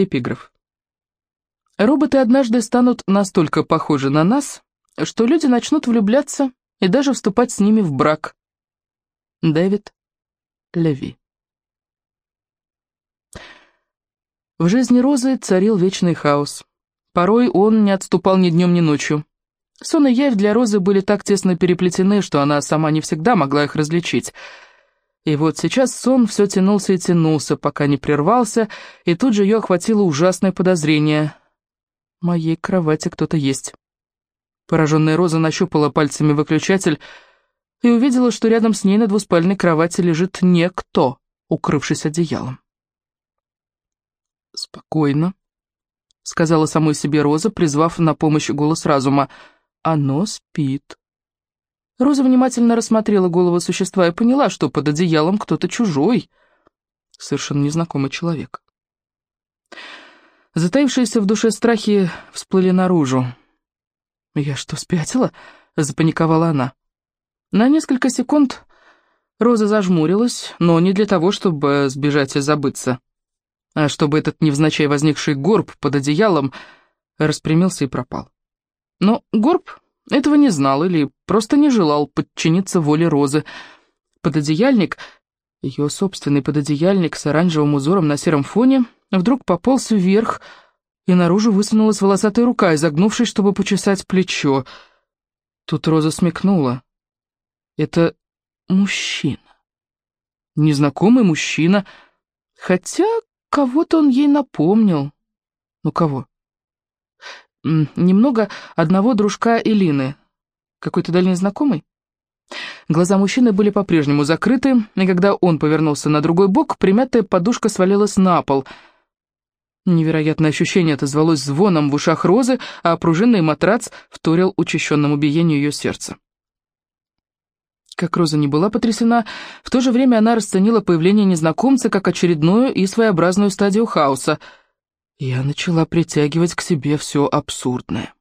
Эпиграф. Роботы однажды станут настолько похожи на нас, что люди начнут влюбляться и даже вступать с ними в брак. Дэвид Леви В жизни Розы царил вечный хаос. Порой он не отступал ни днем, ни ночью. Сон и явь для Розы были так тесно переплетены, что она сама не всегда могла их различить. И вот сейчас сон все тянулся и тянулся, пока не прервался, и тут же ее охватило ужасное подозрение. «В моей кровати кто-то есть». Пораженная Роза нащупала пальцами выключатель и увидела, что рядом с ней на двуспальной кровати лежит некто, укрывшись одеялом. «Спокойно», — сказала самой себе Роза, призвав на помощь голос разума. «Оно спит». Роза внимательно рассмотрела голову существа и поняла, что под одеялом кто-то чужой, совершенно незнакомый человек. Затаившиеся в душе страхи всплыли наружу. «Я что, спятила?» — запаниковала она. На несколько секунд Роза зажмурилась, но не для того, чтобы сбежать и забыться, а чтобы этот невзначай возникший горб под одеялом распрямился и пропал. Но горб этого не знал или просто не желал подчиниться воле Розы. Пододеяльник, ее собственный пододеяльник с оранжевым узором на сером фоне, вдруг пополз вверх, и наружу высунулась волосатая рука, изогнувшись, чтобы почесать плечо. Тут Роза смекнула. Это мужчина. Незнакомый мужчина, хотя кого-то он ей напомнил. Ну, кого? Немного одного дружка Элины. Какой-то дальний знакомый? Глаза мужчины были по-прежнему закрыты, и когда он повернулся на другой бок, примятая подушка свалилась на пол — Невероятное ощущение отозвалось звоном в ушах Розы, а пружинный матрац вторил учащенному биению ее сердца. Как Роза не была потрясена, в то же время она расценила появление незнакомца как очередную и своеобразную стадию хаоса. Я начала притягивать к себе все абсурдное.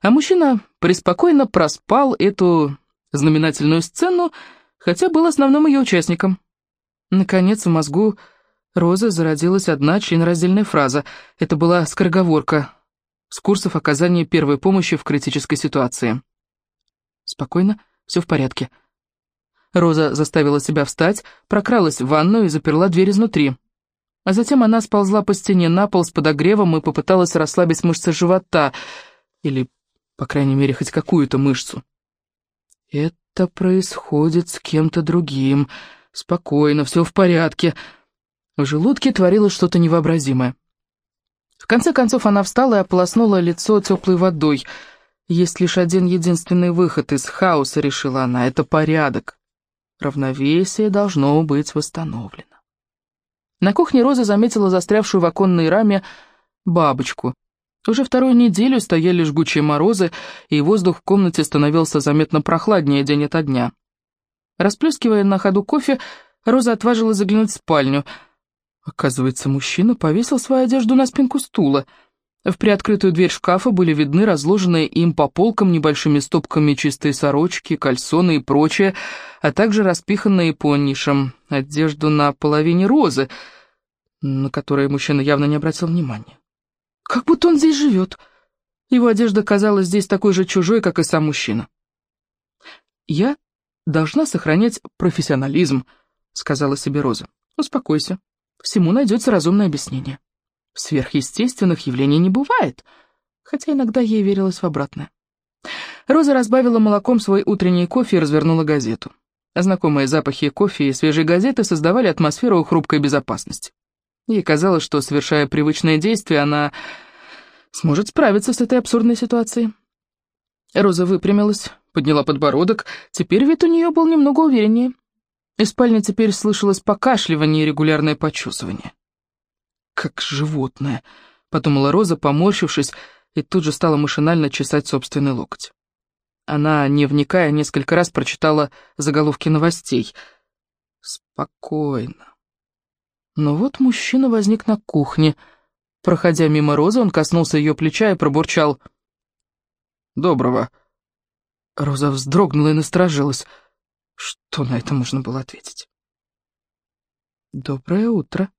А мужчина преспокойно проспал эту знаменательную сцену, хотя был основным ее участником. Наконец в мозгу Роза зародилась одна членораздельная фраза. Это была скороговорка с курсов оказания первой помощи в критической ситуации. «Спокойно, все в порядке». Роза заставила себя встать, прокралась в ванную и заперла дверь изнутри. А затем она сползла по стене на пол с подогревом и попыталась расслабить мышцы живота, или, по крайней мере, хоть какую-то мышцу. «Это происходит с кем-то другим. Спокойно, все в порядке». В желудке творилось что-то невообразимое. В конце концов она встала и ополоснула лицо теплой водой. Есть лишь один единственный выход из хаоса, решила она, это порядок. Равновесие должно быть восстановлено. На кухне Роза заметила застрявшую в оконной раме бабочку. Уже вторую неделю стояли жгучие морозы, и воздух в комнате становился заметно прохладнее день ото дня. Расплескивая на ходу кофе, Роза отважилась заглянуть в спальню — Оказывается, мужчина повесил свою одежду на спинку стула. В приоткрытую дверь шкафа были видны разложенные им по полкам небольшими стопками чистые сорочки, кальсоны и прочее, а также распиханные по нишам одежду на половине розы, на которые мужчина явно не обратил внимания. Как будто он здесь живет. Его одежда казалась здесь такой же чужой, как и сам мужчина. «Я должна сохранять профессионализм», — сказала себе Роза. «Успокойся, Всему найдется разумное объяснение. Сверхъестественных явлений не бывает, хотя иногда ей верилось в обратное. Роза разбавила молоком свой утренний кофе и развернула газету. Знакомые запахи кофе и свежей газеты создавали атмосферу хрупкой безопасности. Ей казалось, что, совершая привычное действие, она сможет справиться с этой абсурдной ситуацией. Роза выпрямилась, подняла подбородок, теперь вид у нее был немного увереннее. Из спальни теперь слышалось покашливание и регулярное почесывание. «Как животное», — подумала Роза, поморщившись, и тут же стала машинально чесать собственный локоть. Она, не вникая, несколько раз прочитала заголовки новостей. Спокойно. Но вот мужчина возник на кухне. Проходя мимо Розы, он коснулся ее плеча и пробурчал. «Доброго». Роза вздрогнула и насторожилась. Что на это можно было ответить? «Доброе утро».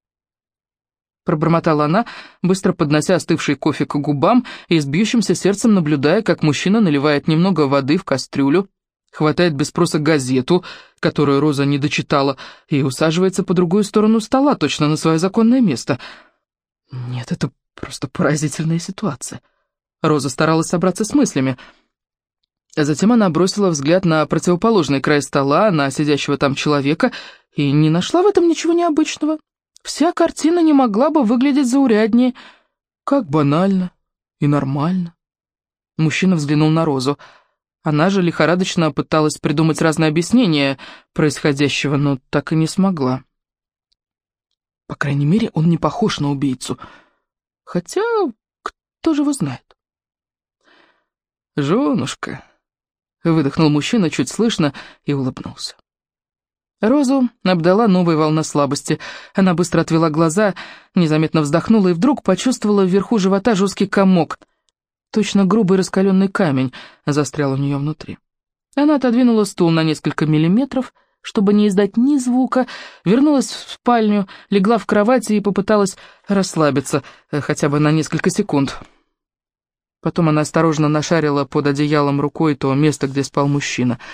Пробормотала она, быстро поднося остывший кофе к губам и с бьющимся сердцем наблюдая, как мужчина наливает немного воды в кастрюлю, хватает без спроса газету, которую Роза не дочитала, и усаживается по другую сторону стола, точно на свое законное место. Нет, это просто поразительная ситуация. Роза старалась собраться с мыслями. Затем она бросила взгляд на противоположный край стола, на сидящего там человека, и не нашла в этом ничего необычного. Вся картина не могла бы выглядеть зауряднее. Как банально и нормально. Мужчина взглянул на Розу. Она же лихорадочно пыталась придумать разные объяснения происходящего, но так и не смогла. По крайней мере, он не похож на убийцу. Хотя, кто же его знает? «Женушка», — выдохнул мужчина чуть слышно и улыбнулся. Розу обдала новая волна слабости. Она быстро отвела глаза, незаметно вздохнула и вдруг почувствовала вверху живота жесткий комок. Точно грубый раскаленный камень застрял у нее внутри. Она отодвинула стул на несколько миллиметров, чтобы не издать ни звука, вернулась в спальню, легла в кровати и попыталась расслабиться, э, хотя бы на несколько секунд. Потом она осторожно нашарила под одеялом рукой то место, где спал мужчина —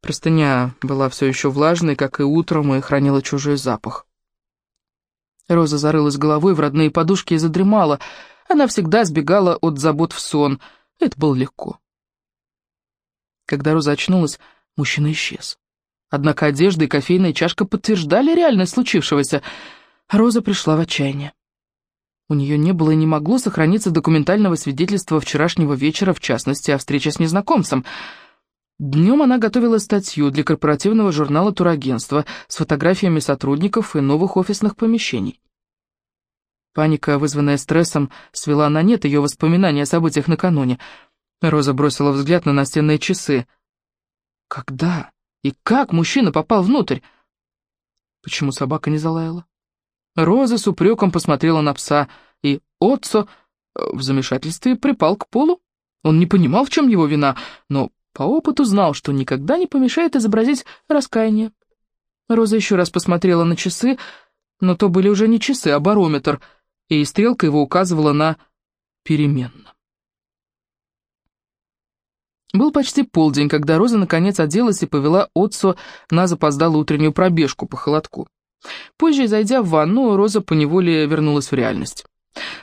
Простыня была все еще влажной, как и утром, и хранила чужой запах. Роза зарылась головой в родные подушки и задремала. Она всегда сбегала от забот в сон. Это было легко. Когда Роза очнулась, мужчина исчез. Однако одежда и кофейная чашка подтверждали реальность случившегося. Роза пришла в отчаяние. У нее не было и не могло сохраниться документального свидетельства вчерашнего вечера, в частности, о встрече с незнакомцем — Днем она готовила статью для корпоративного журнала турагентства с фотографиями сотрудников и новых офисных помещений. Паника, вызванная стрессом, свела на нет ее воспоминания о событиях накануне. Роза бросила взгляд на настенные часы. Когда и как мужчина попал внутрь? Почему собака не залаяла? Роза с упреком посмотрела на пса, и Отцо э, в замешательстве припал к полу. Он не понимал, в чем его вина, но по опыту знал, что никогда не помешает изобразить раскаяние. Роза еще раз посмотрела на часы, но то были уже не часы, а барометр, и стрелка его указывала на переменно. Был почти полдень, когда Роза наконец оделась и повела Отцу на запоздалую утреннюю пробежку по холодку. Позже, зайдя в ванну, Роза поневоле вернулась в реальность.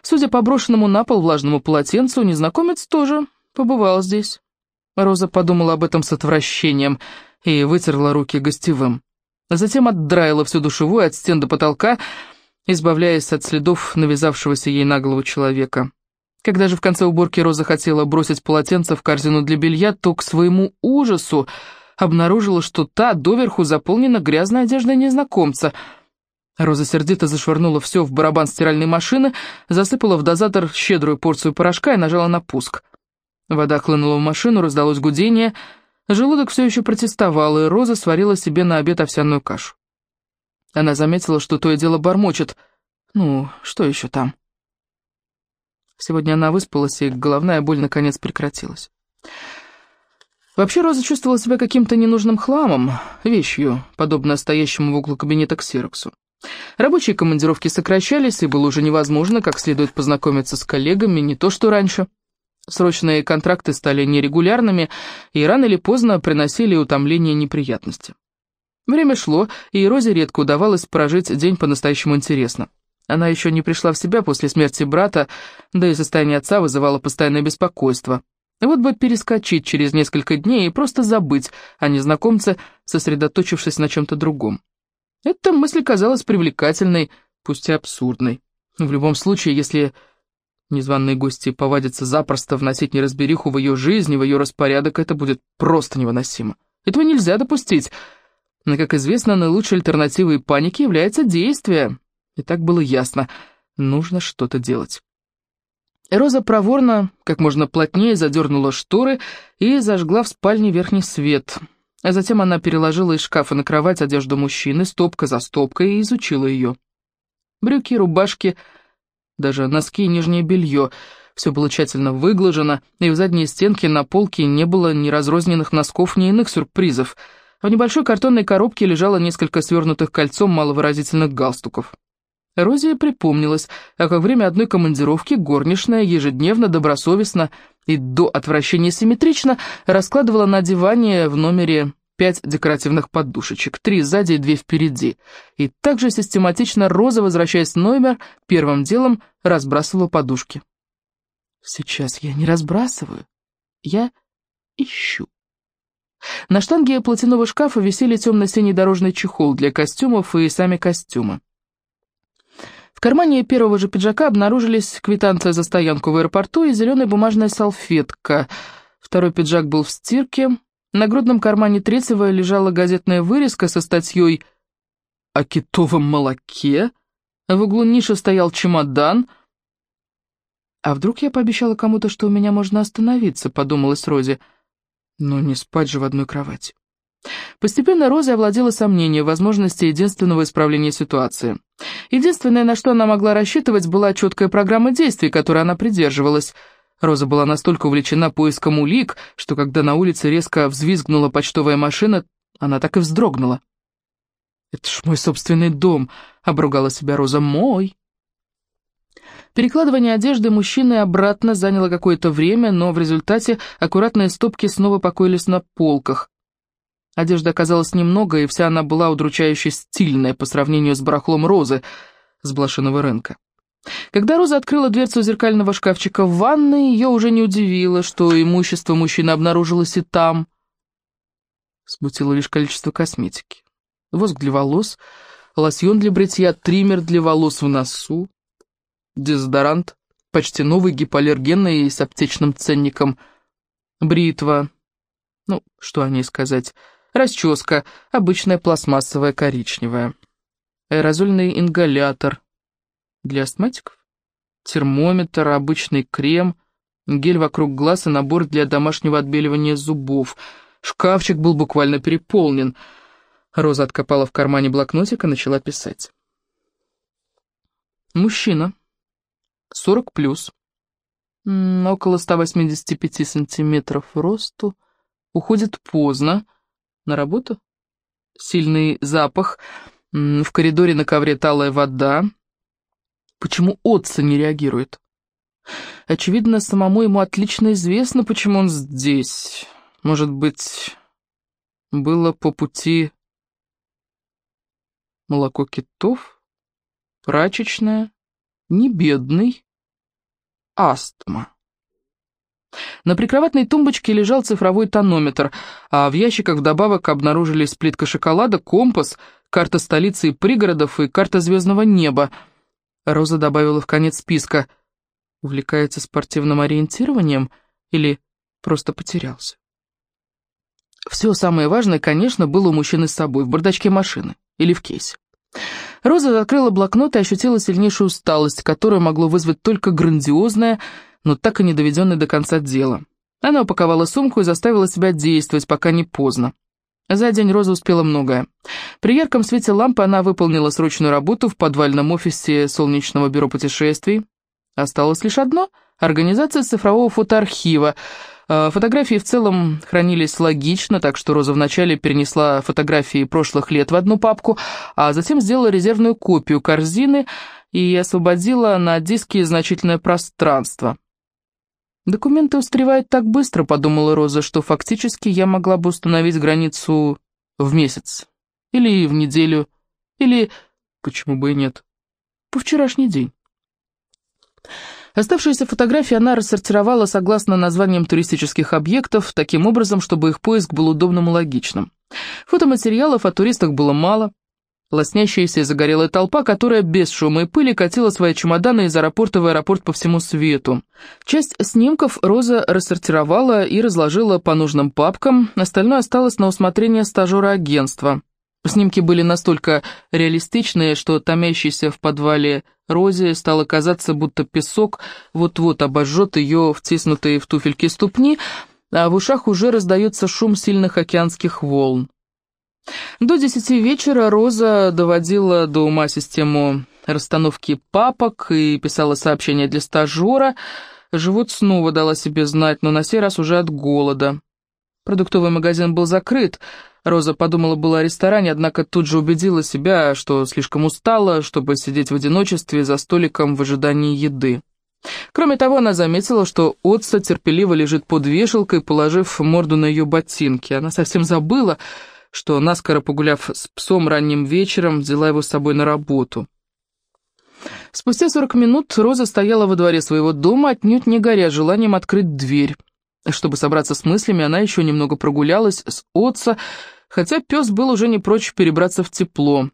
Судя по брошенному на пол влажному полотенцу, незнакомец тоже побывал здесь. Роза подумала об этом с отвращением и вытерла руки гостевым. Затем отдраила всю душевую от стен до потолка, избавляясь от следов навязавшегося ей на голову человека. Когда же в конце уборки Роза хотела бросить полотенце в корзину для белья, то к своему ужасу обнаружила, что та доверху заполнена грязной одеждой незнакомца. Роза сердито зашвырнула все в барабан стиральной машины, засыпала в дозатор щедрую порцию порошка и нажала на пуск — Вода хлынула в машину, раздалось гудение. Желудок все еще протестовал, и Роза сварила себе на обед овсяную кашу. Она заметила, что то и дело бормочет. Ну, что еще там? Сегодня она выспалась, и головная боль наконец прекратилась. Вообще Роза чувствовала себя каким-то ненужным хламом, вещью, подобно стоящему в углу кабинета ксероксу. Рабочие командировки сокращались, и было уже невозможно как следует познакомиться с коллегами, не то что раньше — Срочные контракты стали нерегулярными и рано или поздно приносили утомление и неприятности. Время шло, и Розе редко удавалось прожить день по-настоящему интересно. Она еще не пришла в себя после смерти брата, да и состояние отца вызывало постоянное беспокойство. Вот бы перескочить через несколько дней и просто забыть о незнакомце, сосредоточившись на чем-то другом. Эта мысль казалась привлекательной, пусть и абсурдной. В любом случае, если Незваные гости повадятся запросто вносить неразбериху в ее жизнь в ее распорядок, это будет просто невыносимо. Этого нельзя допустить. Но, как известно, наилучшей альтернативой панике является действие. И так было ясно. Нужно что-то делать. Роза проворно, как можно плотнее, задернула шторы и зажгла в спальне верхний свет. А затем она переложила из шкафа на кровать одежду мужчины, стопка за стопкой, и изучила ее. Брюки, рубашки даже носки и нижнее белье. Все было тщательно выглажено, и в задней стенке на полке не было ни разрозненных носков, ни иных сюрпризов. в небольшой картонной коробке лежало несколько свернутых кольцом маловыразительных галстуков. Розе припомнилось, а как время одной командировки горничная ежедневно, добросовестно и до отвращения симметрично раскладывала на диване в номере пять декоративных подушечек, три сзади и две впереди. И также систематично Роза, возвращаясь в номер, первым делом разбрасывала подушки. Сейчас я не разбрасываю, я ищу. На штанге платяного шкафа висели темно-синий дорожный чехол для костюмов и сами костюмы. В кармане первого же пиджака обнаружились квитанция за стоянку в аэропорту и зеленая бумажная салфетка. Второй пиджак был в стирке. На грудном кармане третьего лежала газетная вырезка со статьей о китовом молоке. В углу ниши стоял чемодан. «А вдруг я пообещала кому-то, что у меня можно остановиться?» — подумалась Рози. «Но не спать же в одной кровати». Постепенно Розе овладело сомнение в возможности единственного исправления ситуации. Единственное, на что она могла рассчитывать, была четкая программа действий, которой она придерживалась. Роза была настолько увлечена поиском улик, что когда на улице резко взвизгнула почтовая машина, она так и вздрогнула. «Это ж мой собственный дом», — обругала себя Роза, — «мой». Перекладывание одежды мужчины обратно заняло какое-то время, но в результате аккуратные стопки снова покоились на полках. Одежды оказалось немного, и вся она была удручающе стильная по сравнению с барахлом Розы с блошиного рынка. Когда Роза открыла дверцу зеркального шкафчика в ванной, ее уже не удивило, что имущество мужчины обнаружилось и там. Смутило лишь количество косметики. Воск для волос, лосьон для бритья, триммер для волос в носу, дезодорант, почти новый, гипоаллергенный с аптечным ценником, бритва, ну, что о ней сказать, Расческа, обычная пластмассовая коричневая. Аэрозольный ингалятор. Для астматиков? Термометр, обычный крем, гель вокруг глаз и набор для домашнего отбеливания зубов. Шкафчик был буквально переполнен. Роза откопала в кармане блокнотик и начала писать. Мужчина. 40 плюс. Около 185 сантиметров росту. Уходит поздно. На работу? Сильный запах. В коридоре на ковре талая вода. Почему Отца не реагирует? Очевидно, самому ему отлично известно, почему он здесь. Может быть, было по пути молоко китов, прачечная, не бедный, астма. На прикроватной тумбочке лежал цифровой тонометр, а в ящиках вдобавок обнаружились плитка шоколада, компас, карта столицы и пригородов и карта звездного неба. Роза добавила в конец списка. Увлекается спортивным ориентированием или просто потерялся? Все самое важное, конечно, было у мужчины с собой, в бардачке машины или в кейсе. Роза открыла блокнот и ощутила сильнейшую усталость, которую могло вызвать только грандиозное но так и не доведенное до конца дело. Она упаковала сумку и заставила себя действовать, пока не поздно. За день Роза успела многое. При ярком свете лампы она выполнила срочную работу в подвальном офисе Солнечного бюро путешествий. Осталось лишь одно — организация цифрового фотоархива. А, фотографии в целом хранились логично, так что Роза вначале перенесла фотографии прошлых лет в одну папку, а затем сделала резервную копию корзины и освободила на диске значительное пространство. «Документы устаревают так быстро», — подумала Роза, «что фактически я могла бы установить границу в месяц, или в неделю, или, почему бы и нет, по вчерашний день». Оставшиеся фотографии она рассортировала согласно названиям туристических объектов, таким образом, чтобы их поиск был удобным и логичным. Фотоматериалов о туристах было мало, Лоснящаяся и загорелая толпа, которая без шума и пыли катила свои чемоданы из аэропорта в аэропорт по всему свету. Часть снимков Роза рассортировала и разложила по нужным папкам, остальное осталось на усмотрение стажера агентства. Снимки были настолько реалистичные, что томящийся в подвале Розе стало казаться, будто песок вот-вот обожжет ее втиснутые в туфельки ступни, а в ушах уже раздается шум сильных океанских волн. До десяти вечера Роза доводила до ума систему расстановки папок и писала сообщения для стажера. Живот снова дала себе знать, но на сей раз уже от голода. Продуктовый магазин был закрыт, Роза подумала было о ресторане, однако тут же убедила себя, что слишком устала, чтобы сидеть в одиночестве за столиком в ожидании еды. Кроме того, она заметила, что Отца терпеливо лежит под вешалкой, положив морду на ее ботинки. Она совсем забыла, что, наскоро погуляв с псом ранним вечером, взяла его с собой на работу. Спустя сорок минут Роза стояла во дворе своего дома, отнюдь не горя желанием открыть дверь. Чтобы собраться с мыслями, она еще немного прогулялась с Отца, хотя пес был уже не прочь перебраться в тепло.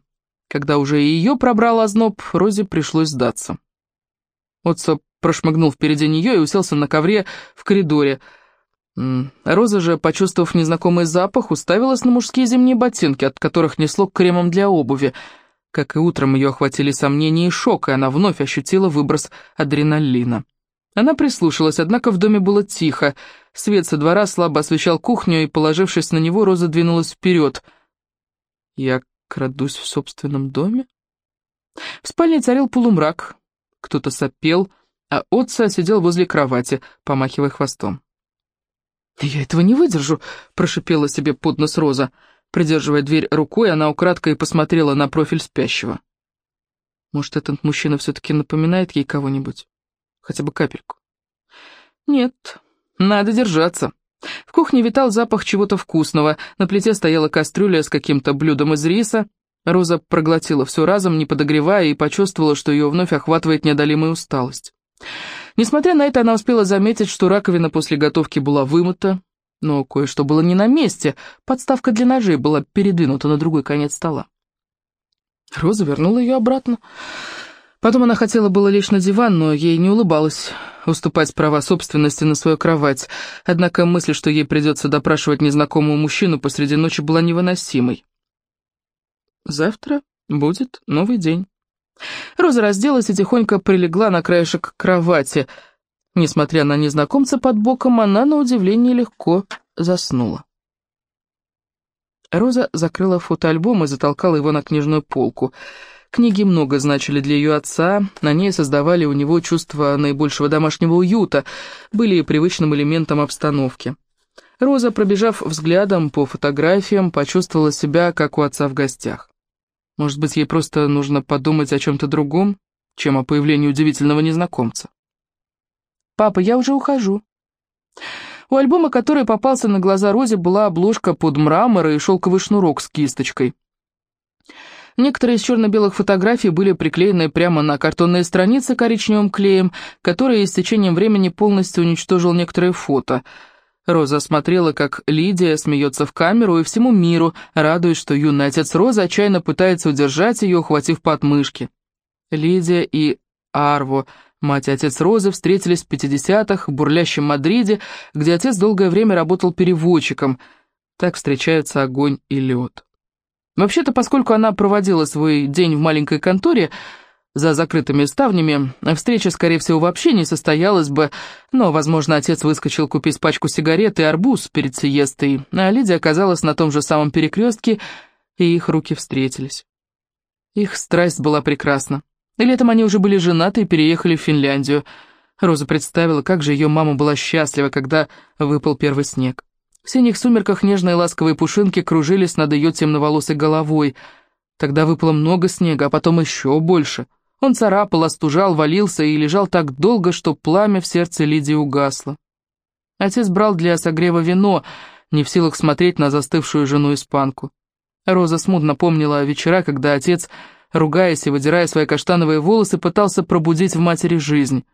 Когда уже и ее пробрал озноб, Розе пришлось сдаться. Отца прошмыгнул впереди нее и уселся на ковре в коридоре. Роза же, почувствовав незнакомый запах, уставилась на мужские зимние ботинки, от которых несло кремом для обуви. Как и утром ее охватили сомнения и шок, и она вновь ощутила выброс адреналина. Она прислушалась, однако в доме было тихо. Свет со двора слабо освещал кухню, и, положившись на него, Роза двинулась вперед. «Я крадусь в собственном доме?» В спальне царил полумрак. Кто-то сопел, а Отца сидел возле кровати, помахивая хвостом. «Я этого не выдержу», — прошипела себе под нос Роза. Придерживая дверь рукой, она украдкой посмотрела на профиль спящего. Может, этот мужчина все-таки напоминает ей кого-нибудь? Хотя бы капельку. Нет, надо держаться. В кухне витал запах чего-то вкусного, на плите стояла кастрюля с каким-то блюдом из риса, Роза проглотила все разом, не подогревая, и почувствовала, что ее вновь охватывает неодолимая усталость. Несмотря на это, она успела заметить, что раковина после готовки была вымыта, но кое-что было не на месте, подставка для ножей была передвинута на другой конец стола. Роза вернула ее обратно. Потом она хотела было лечь на диван, но ей не улыбалось уступать права собственности на свою кровать, однако мысль, что ей придется допрашивать незнакомого мужчину посреди ночи, была невыносимой. Завтра будет новый день. Роза разделась и тихонько прилегла на краешек кровати. Несмотря на незнакомца под боком, она, на удивление, легко заснула. Роза закрыла фотоальбом и затолкала его на книжную полку. Книги много значили для ее отца, на ней создавали у него чувство наибольшего домашнего уюта, были привычным элементом обстановки. Роза, пробежав взглядом по фотографиям, почувствовала себя, как у отца в гостях. Может быть, ей просто нужно подумать о чем-то другом, чем о появлении удивительного незнакомца. «Папа, я уже ухожу». У альбома, который попался на глаза Розе, была обложка под мрамор и шелковый шнурок с кисточкой. Некоторые из черно-белых фотографий были приклеены прямо на картонные страницы коричневым клеем, который с течением времени полностью уничтожил некоторые фото – Роза смотрела, как Лидия смеется в камеру и всему миру, радуясь, что юный отец Розы отчаянно пытается удержать ее, ухватив подмышки. Лидия и Арво, мать и отец Розы, встретились в 50-х в бурлящем Мадриде, где отец долгое время работал переводчиком. Так встречаются огонь и лед. Вообще-то, поскольку она проводила свой день в маленькой конторе, за закрытыми ставнями встреча, скорее всего, вообще не состоялась бы, но, возможно, отец выскочил купить пачку сигарет и арбуз перед сиестой, а Лидия оказалась на том же самом перекрестке, и их руки встретились. Их страсть была прекрасна. Летом они уже были женаты и переехали в Финляндию. Роза представила, как же ее мама была счастлива, когда выпал первый снег. В синих сумерках нежные ласковые пушинки кружились над ее темноволосой головой. Тогда выпало много снега, а потом еще больше — он царапал, остужал, валился и лежал так долго, что пламя в сердце Лидии угасло. Отец брал для согрева вино, не в силах смотреть на застывшую жену-испанку. Роза смутно помнила вечера, когда отец, ругаясь и выдирая свои каштановые волосы, пытался пробудить в матери жизнь.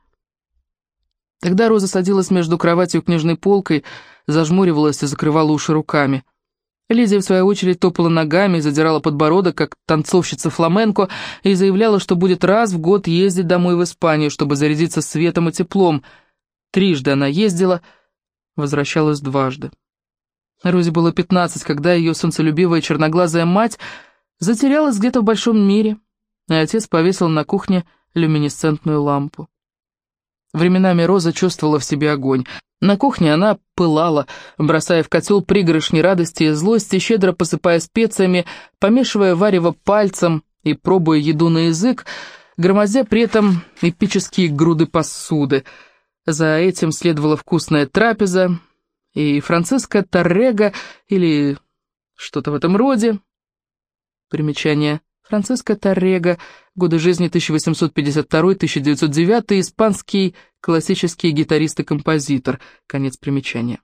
Тогда Роза садилась между кроватью и книжной полкой, зажмуривалась и закрывала уши руками. Лидия, в свою очередь, топала ногами, задирала подбородок, как танцовщица фламенко, и заявляла, что будет раз в год ездить домой в Испанию, чтобы зарядиться светом и теплом. Трижды она ездила, возвращалась дважды. Розе было пятнадцать, когда ее солнцелюбивая черноглазая мать затерялась где-то в большом мире, и отец повесил на кухне люминесцентную лампу. Временами Роза чувствовала в себе огонь. На кухне она пылала, бросая в котел пригоршни радости и злости, щедро посыпая специями, помешивая варево пальцем и пробуя еду на язык, громозя при этом эпические груды посуды. За этим следовала вкусная трапеза, и Франциска Торрега, или Что-то в этом роде. Примечание. Франциско Торрега, годы жизни 1852-1909, испанский классический гитарист и композитор. Конец примечания.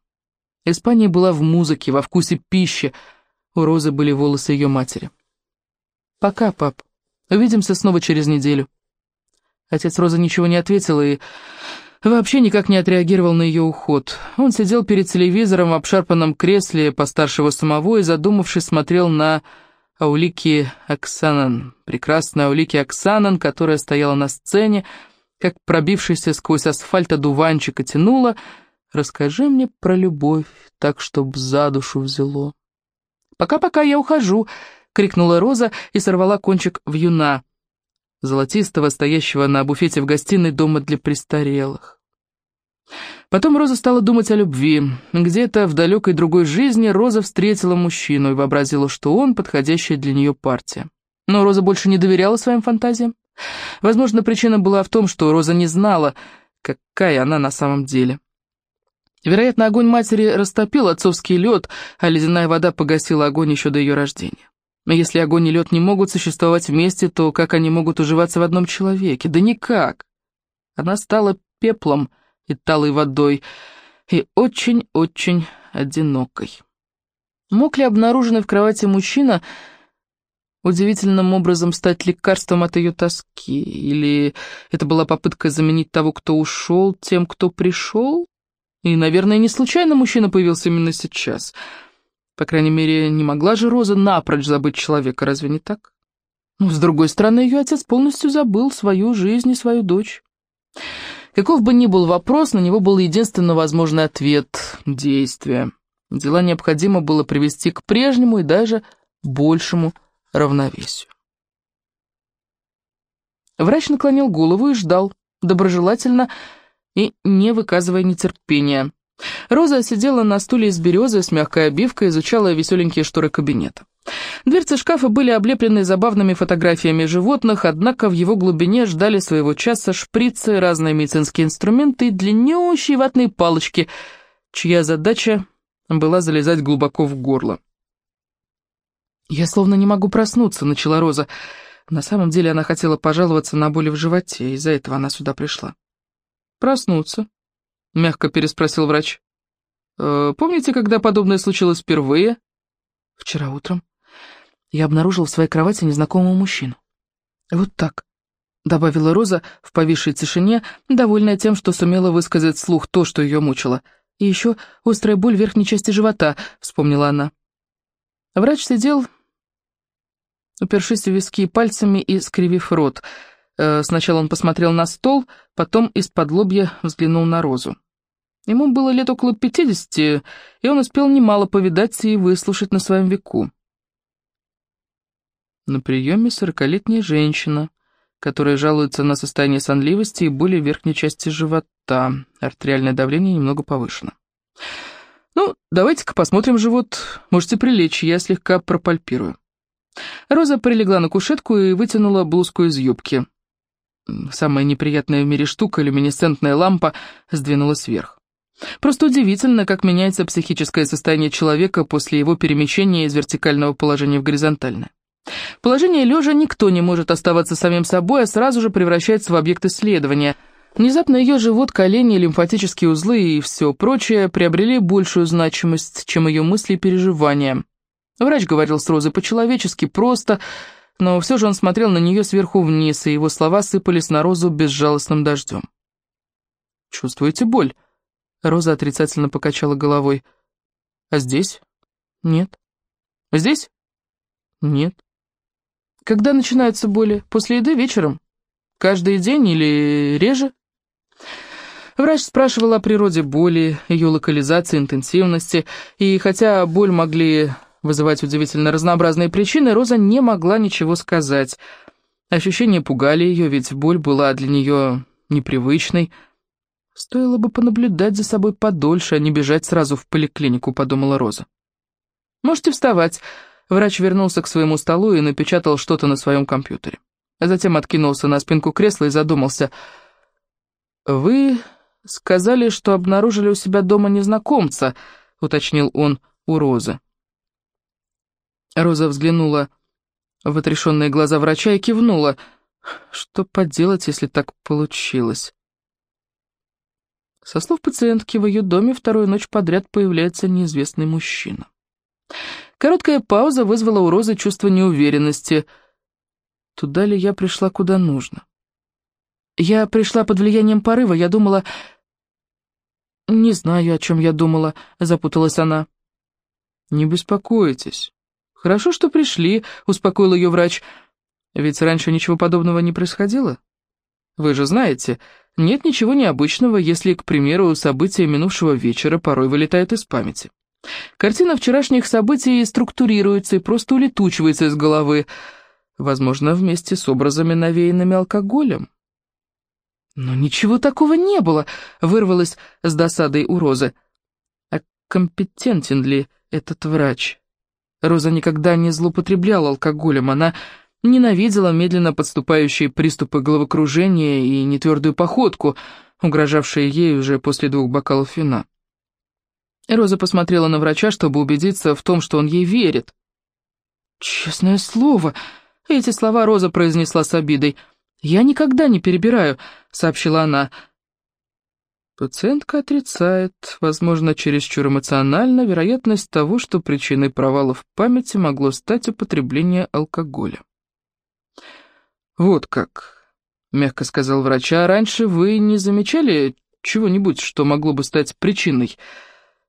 Испания была в музыке, во вкусе пищи. У Розы были волосы ее матери. «Пока, пап. Увидимся снова через неделю». Отец Розы ничего не ответил и вообще никак не отреагировал на ее уход. Он сидел перед телевизором в обшарпанном кресле постаршего самого и, задумавшись, смотрел на Аулики Оксанан, прекрасная Аулики Оксанан, которая стояла на сцене, как пробившийся сквозь асфальт одуванчик и тянула «Расскажи мне про любовь, так, чтоб за душу взяло». «Пока-пока, я ухожу!» — крикнула Роза и сорвала кончик вьюна, золотистого, стоящего на буфете в гостиной дома для престарелых. Потом Роза стала думать о любви. Где-то в далекой другой жизни Роза встретила мужчину и вообразила, что он подходящая для нее партия. Но Роза больше не доверяла своим фантазиям. Возможно, причина была в том, что Роза не знала, какая она на самом деле. Вероятно, огонь матери растопил отцовский лед, а ледяная вода погасила огонь еще до ее рождения. Если огонь и лед не могут существовать вместе, то как они могут уживаться в одном человеке? Да никак. Она стала пеплом, и талой водой, и очень-очень одинокой. Мог ли обнаруженный в кровати мужчина удивительным образом стать лекарством от ее тоски? Или это была попытка заменить того, кто ушел, тем, кто пришел? И, наверное, не случайно мужчина появился именно сейчас. По крайней мере, не могла же Роза напрочь забыть человека, разве не так? Но, с другой стороны, ее отец полностью забыл свою жизнь и свою дочь. Каков бы ни был вопрос, на него был единственно возможный ответ – действие. Дела необходимо было привести к прежнему и даже большему равновесию. Врач наклонил голову и ждал, доброжелательно и не выказывая нетерпения. Роза сидела на стуле из березы с мягкой обивкой и изучала веселенькие шторы кабинета. Дверцы шкафа были облеплены забавными фотографиями животных, однако в его глубине ждали своего часа шприцы, разные медицинские инструменты и длиннющие ватные палочки, чья задача была залезать глубоко в горло. «Я словно не могу проснуться», — начала Роза. На самом деле она хотела пожаловаться на боли в животе, из-за этого она сюда пришла. «Проснуться?» — мягко переспросил врач. «Э, «Помните, когда подобное случилось впервые?» «Вчера утром» я обнаружил в своей кровати незнакомого мужчину. «Вот так», — добавила Роза в повисшей тишине, довольная тем, что сумела высказать вслух то, что ее мучило. «И еще острая боль в верхней части живота», — вспомнила она. Врач сидел, упершись в виски пальцами и скривив рот. Э, сначала он посмотрел на стол, потом из-под лобья взглянул на Розу. Ему было лет около пятидесяти, и он успел немало повидать и выслушать на своем веку. На приеме сорокалетняя женщина, которая жалуется на состояние сонливости и боли в верхней части живота. Артериальное давление немного повышено. Ну, давайте-ка посмотрим живот. Можете прилечь, я слегка пропальпирую. Роза прилегла на кушетку и вытянула блузку из юбки. Самая неприятная в мире штука, люминесцентная лампа, сдвинулась вверх. Просто удивительно, как меняется психическое состояние человека после его перемещения из вертикального положения в горизонтальное. В положении лежа никто не может оставаться самим собой, а сразу же превращается в объект исследования. Внезапно ее живот, колени, лимфатические узлы и все прочее приобрели большую значимость, чем ее мысли и переживания. Врач говорил с Розой по-человечески, просто, но все же он смотрел на нее сверху вниз, и его слова сыпались на Розу безжалостным дождем. «Чувствуете боль?» Роза отрицательно покачала головой. «А здесь?» «Нет». «Здесь?» «Нет». Когда начинаются боли? После еды вечером? Каждый день или реже? Врач спрашивал о природе боли, ее локализации, интенсивности, и хотя боль могли вызывать удивительно разнообразные причины, Роза не могла ничего сказать. Ощущения пугали ее, ведь боль была для нее непривычной. «Стоило бы понаблюдать за собой подольше, а не бежать сразу в поликлинику», — подумала Роза. «Можете вставать», Врач вернулся к своему столу и напечатал что-то на своем компьютере. Затем откинулся на спинку кресла и задумался. «Вы сказали, что обнаружили у себя дома незнакомца», — уточнил он у Розы. Роза взглянула в отрешенные глаза врача и кивнула. Что поделать, если так получилось? Со слов пациентки, в ее доме вторую ночь подряд появляется неизвестный мужчина. Короткая пауза вызвала у Розы чувство неуверенности. Туда ли я пришла, куда нужно? Я пришла под влиянием порыва, я думала... «Не знаю, о чем я думала», — запуталась она. «Не беспокойтесь. Хорошо, что пришли», — успокоил ее врач. «Ведь раньше ничего подобного не происходило. Вы же знаете, нет ничего необычного, если, к примеру, события минувшего вечера порой вылетают из памяти. Картина вчерашних событий структурируется и просто улетучивается из головы, возможно, вместе с образами, навеянными алкоголем. «Но ничего такого не было», — вырвалось с досадой у Розы. «А компетентен ли этот врач?» Роза никогда не злоупотребляла алкоголем, она Ненавидела медленно подступающие приступы головокружения и нетвердую походку, угрожавшие ей уже после двух бокалов вина. Роза посмотрела на врача, чтобы убедиться в том, что он ей верит. «Честное слово!» — эти слова Роза произнесла с обидой. «Я никогда не перебираю», — сообщила она. Пациентка отрицает, возможно, чересчур эмоционально, вероятность того, что причиной провала в памяти могло стать употребление алкоголя. «Вот как», — мягко сказал врач, — «а раньше вы не замечали чего-нибудь, что могло бы стать причиной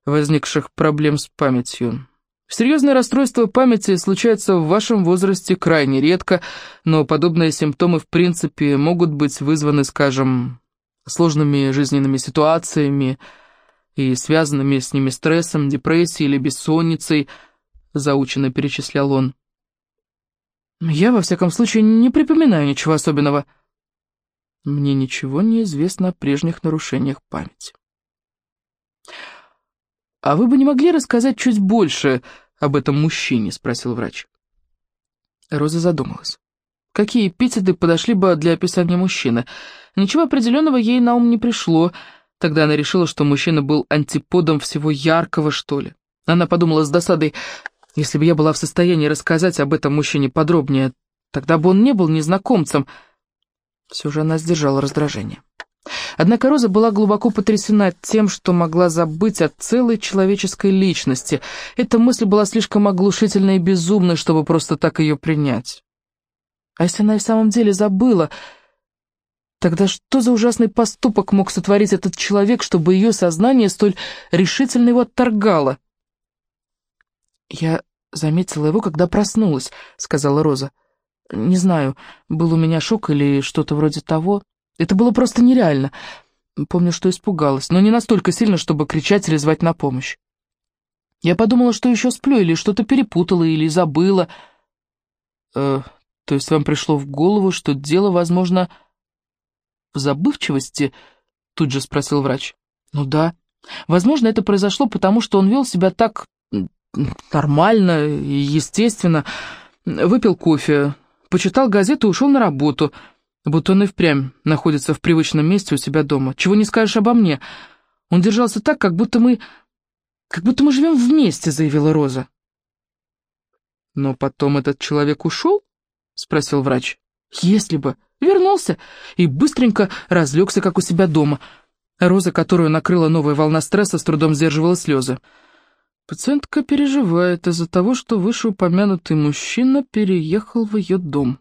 возникших проблем с памятью?» Серьезные расстройства памяти случаются в вашем возрасте крайне редко, но подобные симптомы в принципе могут быть вызваны, скажем, сложными жизненными ситуациями и связанными с ними стрессом, депрессией или бессонницей, заученно перечислял он. Я, во всяком случае, не припоминаю ничего особенного. Мне ничего не известно о прежних нарушениях памяти. «А вы бы не могли рассказать чуть больше об этом мужчине?» — спросил врач. Роза задумалась. Какие эпитеты подошли бы для описания мужчины? Ничего определенного ей на ум не пришло. Тогда она решила, что мужчина был антиподом всего яркого, что ли. Она подумала с досадой, если бы я была в состоянии рассказать об этом мужчине подробнее, тогда бы он не был незнакомцем. Все же она сдержала раздражение. Однако Роза была глубоко потрясена тем, что могла забыть о целой человеческой личности. Эта мысль была слишком оглушительной и безумной, чтобы просто так ее принять. А если она и в самом деле забыла, тогда что за ужасный поступок мог сотворить этот человек, чтобы ее сознание столь решительно его отторгало? «Я заметила его, когда проснулась», — сказала Роза. «Не знаю, был у меня шок или что-то вроде того. Это было просто нереально. Помню, что испугалась, но не настолько сильно, чтобы кричать или звать на помощь. Я подумала, что еще сплю, или что-то перепутала, или забыла. Э, то есть вам пришло в голову, что дело, возможно, в забывчивости?» Тут же спросил врач. «Ну да. Возможно, это произошло потому, что он вел себя так нормально и естественно. Выпил кофе, почитал газету и ушел на работу, будто он и впрямь находится в привычном месте у себя дома. Чего не скажешь обо мне. Он держался так, как будто мы... как будто мы живем вместе, заявила Роза. Но потом этот человек ушел? Спросил врач. Если бы. Вернулся и быстренько разлегся, как у себя дома. Роза, которую накрыла новая волна стресса, с трудом сдерживала слезы. Пациентка переживает из-за того, что вышеупомянутый мужчина переехал в ее дом.